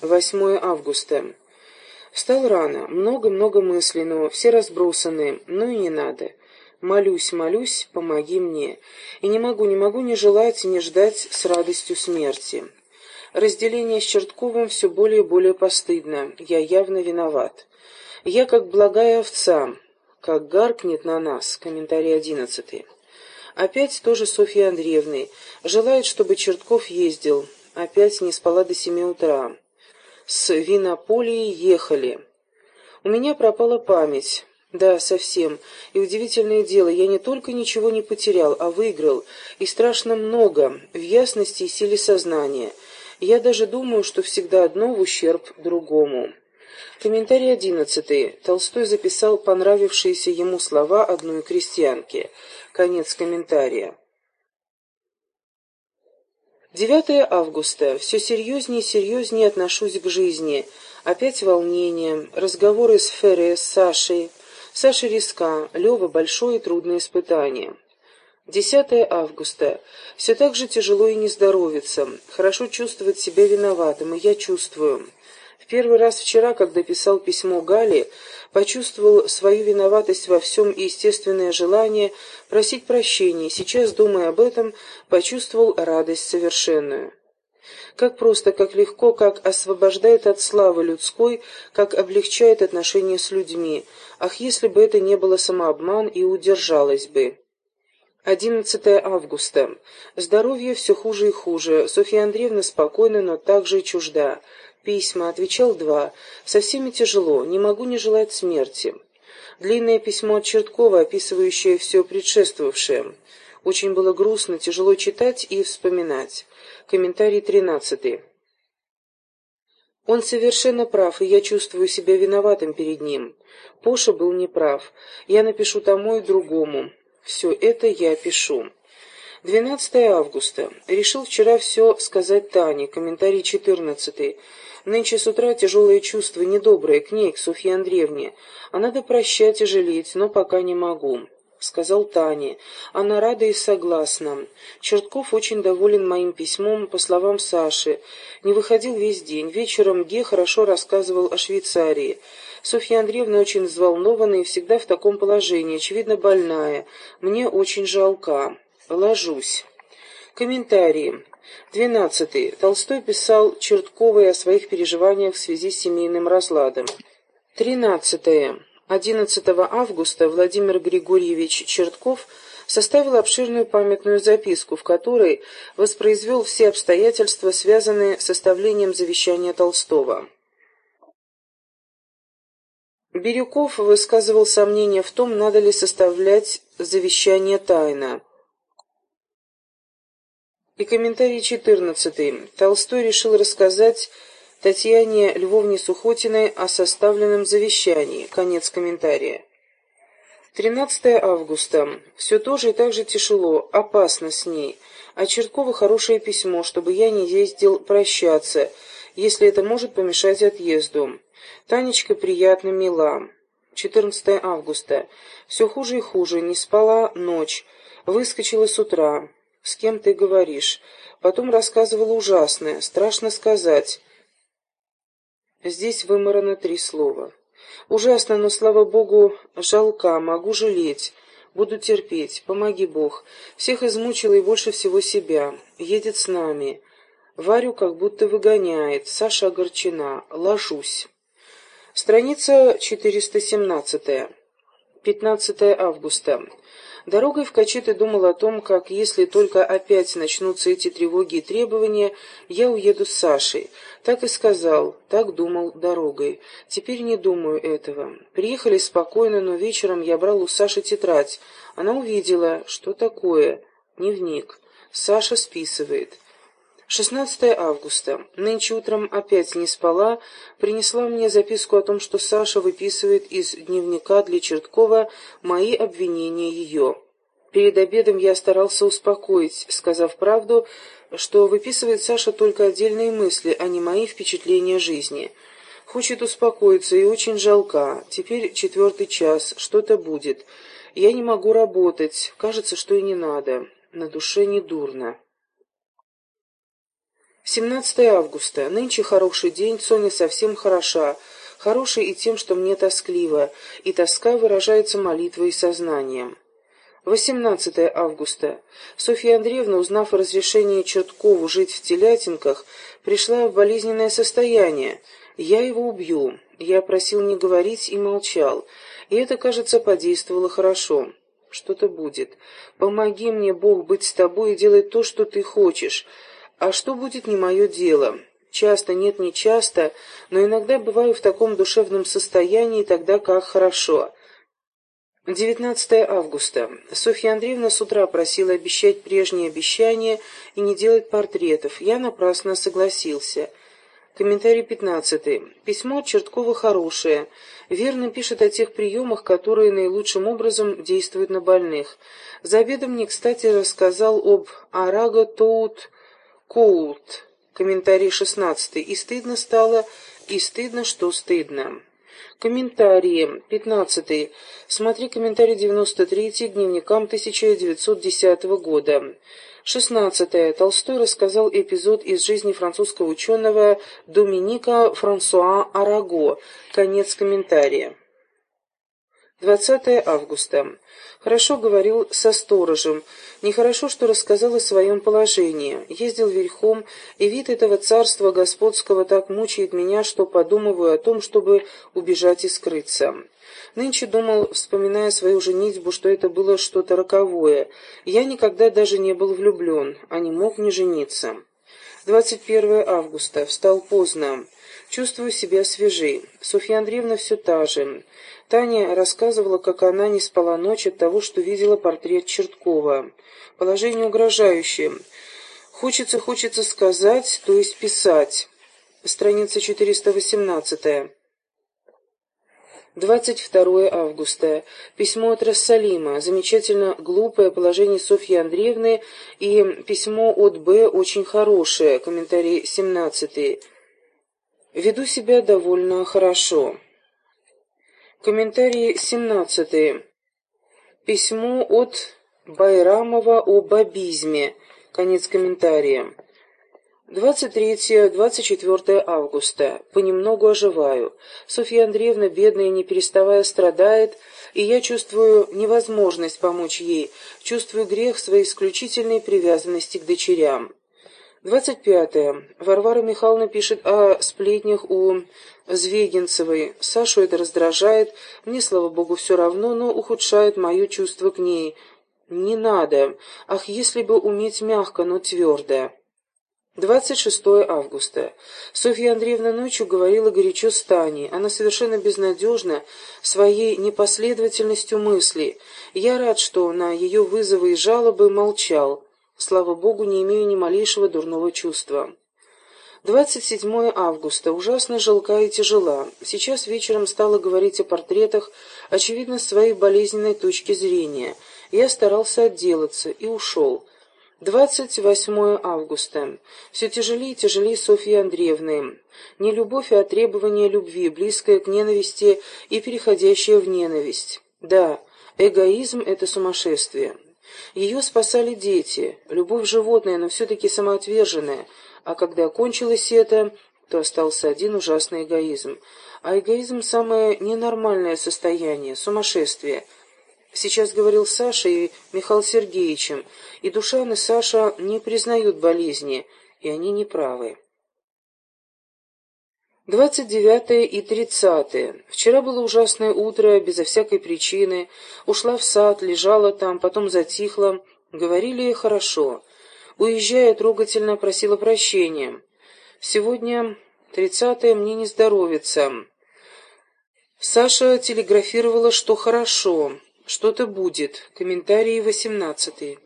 8 августа. Встал рано, много-много мыслей, но все разбросаны, ну и не надо. Молюсь, молюсь, помоги мне. И не могу, не могу не желать и не ждать с радостью смерти. Разделение с Чертковым все более и более постыдно. Я явно виноват. Я как благая овца, как гаркнет на нас. Комментарий одиннадцатый. Опять тоже Софья Андреевны. Желает, чтобы Чертков ездил. Опять не спала до семи утра. С Винополии ехали. У меня пропала память. Да, совсем. И удивительное дело, я не только ничего не потерял, а выиграл. И страшно много, в ясности и силе сознания. Я даже думаю, что всегда одно в ущерб другому. Комментарий одиннадцатый. Толстой записал понравившиеся ему слова одной крестьянки. Конец комментария. 9 августа. Все серьезнее и серьезнее отношусь к жизни. Опять волнение, разговоры с Ферре, с Сашей. Саша риска, Лева большое и трудное испытание. 10 августа. Все так же тяжело и не здоровится. Хорошо чувствовать себя виноватым, и я чувствую. Первый раз вчера, когда писал письмо Гале, почувствовал свою виноватость во всем и естественное желание просить прощения. Сейчас, думая об этом, почувствовал радость совершенную. Как просто, как легко, как освобождает от славы людской, как облегчает отношения с людьми. Ах, если бы это не было самообман и удержалось бы. 11 августа. Здоровье все хуже и хуже. Софья Андреевна спокойна, но также и чужда. Письма, отвечал два. Со всеми тяжело, не могу не желать смерти. Длинное письмо от Черткова, описывающее все предшествовавшее. Очень было грустно, тяжело читать и вспоминать. Комментарий тринадцатый. Он совершенно прав, и я чувствую себя виноватым перед ним. Поша был неправ. Я напишу тому и другому. Все это я пишу. 12 августа. Решил вчера все сказать Тане. Комментарий 14. Нынче с утра тяжелое чувство, недоброе, к ней, к Софье Андреевне. А надо прощать и жалеть, но пока не могу. — сказал Тане. Она рада и согласна. Чертков очень доволен моим письмом, по словам Саши. Не выходил весь день. Вечером Ге хорошо рассказывал о Швейцарии. Софья Андреевна очень взволнована и всегда в таком положении, очевидно, больная. Мне очень жалко. Ложусь. Комментарии. Двенадцатый. Толстой писал Чертковой о своих переживаниях в связи с семейным разладом. Тринадцатое. 11 августа Владимир Григорьевич Чертков составил обширную памятную записку, в которой воспроизвел все обстоятельства, связанные с составлением завещания Толстого. Бирюков высказывал сомнения в том, надо ли составлять завещание тайно. И комментарий 14. Толстой решил рассказать Татьяне Львовне Сухотиной о составленном завещании. Конец комментария. 13 августа. Все тоже и так же тяжело, опасно с ней. А Черткова хорошее письмо, чтобы я не ездил прощаться, если это может помешать отъезду. Танечка приятно мила. 14 августа. Все хуже и хуже, не спала ночь. Выскочила с утра. С кем ты говоришь? Потом рассказывала ужасное, страшно сказать. Здесь выморано три слова. Ужасно, но, слава Богу, жалка, могу жалеть. Буду терпеть, помоги Бог. Всех измучила и больше всего себя. Едет с нами. Варю как будто выгоняет. Саша огорчена. Ложусь. Страница 417. 15 августа. Дорогой в Качеты думал о том, как, если только опять начнутся эти тревоги и требования, я уеду с Сашей. Так и сказал, так думал дорогой. Теперь не думаю этого. Приехали спокойно, но вечером я брал у Саши тетрадь. Она увидела, что такое. Дневник. Саша списывает. 16 августа. Нынче утром опять не спала, принесла мне записку о том, что Саша выписывает из дневника для Черткова мои обвинения ее. Перед обедом я старался успокоить, сказав правду, что выписывает Саша только отдельные мысли, а не мои впечатления жизни. Хочет успокоиться и очень жалка. Теперь четвертый час, что-то будет. Я не могу работать, кажется, что и не надо. На душе не дурно. 17 августа. Нынче хороший день, Соня совсем хороша. Хороший и тем, что мне тоскливо, и тоска выражается молитвой и сознанием. 18 августа. Софья Андреевна, узнав о разрешении Черткову жить в Телятинках, пришла в болезненное состояние. «Я его убью». Я просил не говорить и молчал. И это, кажется, подействовало хорошо. Что-то будет. Помоги мне, Бог, быть с тобой и делать то, что ты хочешь. А что будет, не мое дело. Часто, нет, не часто, но иногда бываю в таком душевном состоянии, тогда как хорошо. 19 августа. Софья Андреевна с утра просила обещать прежние обещания и не делать портретов. Я напрасно согласился. Комментарий 15. Письмо от Черткова хорошее. Верно пишет о тех приемах, которые наилучшим образом действуют на больных. За обедом мне, кстати, рассказал об Арага Тоут Коут. Комментарий 16. И стыдно стало, и стыдно, что стыдно. Комментарии. 15. Смотри комментарий 93 к дневникам 1910 года. 16. Толстой рассказал эпизод из жизни французского ученого Доминика Франсуа Араго. Конец комментария. 20 августа. Хорошо говорил со сторожем. Нехорошо, что рассказал о своем положении. Ездил верхом, и вид этого царства господского так мучает меня, что подумываю о том, чтобы убежать и скрыться. Нынче думал, вспоминая свою женитьбу, что это было что-то роковое. Я никогда даже не был влюблен, а не мог не жениться. 21 августа. Встал поздно. Чувствую себя свежей. Софья Андреевна все та же. Таня рассказывала, как она не спала ночь от того, что видела портрет Черткова. Положение угрожающее. Хочется, хочется сказать, то есть писать. Страница 418. 22 августа. Письмо от Рассалима. Замечательно глупое положение Софьи Андреевны и письмо от Б. очень хорошее. Комментарий 17. Веду себя довольно хорошо. Комментарий 17. Письмо от Байрамова о бабизме. Конец комментария. 23-24 августа. Понемногу оживаю. Софья Андреевна, бедная, не переставая, страдает, и я чувствую невозможность помочь ей, чувствую грех своей исключительной привязанности к дочерям. 25. -е. Варвара Михайловна пишет о сплетнях у Звегинцевой. Сашу это раздражает, мне, слава богу, все равно, но ухудшает мое чувство к ней. Не надо. Ах, если бы уметь мягко, но твердо. 26 августа. Софья Андреевна ночью говорила горячо с Таней. Она совершенно безнадежна своей непоследовательностью мысли. Я рад, что на ее вызовы и жалобы молчал. Слава Богу, не имею ни малейшего дурного чувства. 27 августа. Ужасно жалка и тяжела. Сейчас вечером стала говорить о портретах, очевидно, с своей болезненной точки зрения. Я старался отделаться и ушел. 28 августа. Все тяжелее и тяжелее Софьи Андреевны. Не любовь, а требование любви, близкое к ненависти и переходящее в ненависть. Да, эгоизм — это сумасшествие. Ее спасали дети, любовь животная, но все-таки самоотверженная, а когда кончилось это, то остался один ужасный эгоизм. А эгоизм – самое ненормальное состояние, сумасшествие. Сейчас говорил Саша и Михаил Сергеевичем, и Душан и Саша не признают болезни, и они не правы. 29 и 30. Вчера было ужасное утро, безо всякой причины. Ушла в сад, лежала там, потом затихла. Говорили хорошо. Уезжая, трогательно просила прощения. Сегодня, 30 мне не здоровится. Саша телеграфировала, что хорошо, что-то будет. Комментарии 18.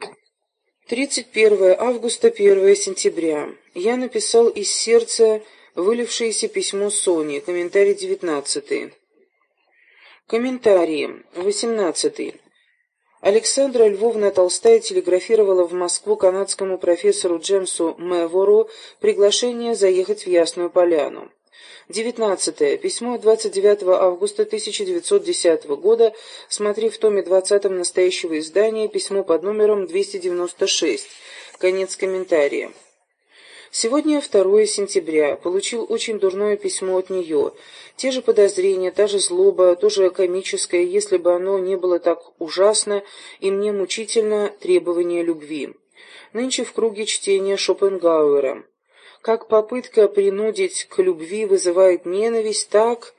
31 августа, 1 сентября. Я написал из сердца Вылившееся письмо Сони. Комментарий девятнадцатый. Комментарии. Восемнадцатый. Александра Львовна Толстая телеграфировала в Москву канадскому профессору Джемсу Мэвору приглашение заехать в Ясную Поляну. Девятнадцатое. Письмо 29 августа 1910 года. Смотри в томе 20 настоящего издания. Письмо под номером 296. Конец комментария. Сегодня 2 сентября. Получил очень дурное письмо от нее. Те же подозрения, та же злоба, тоже комическое, если бы оно не было так ужасно и мне мучительно требование любви. Нынче в круге чтения Шопенгауэра. Как попытка принудить к любви вызывает ненависть, так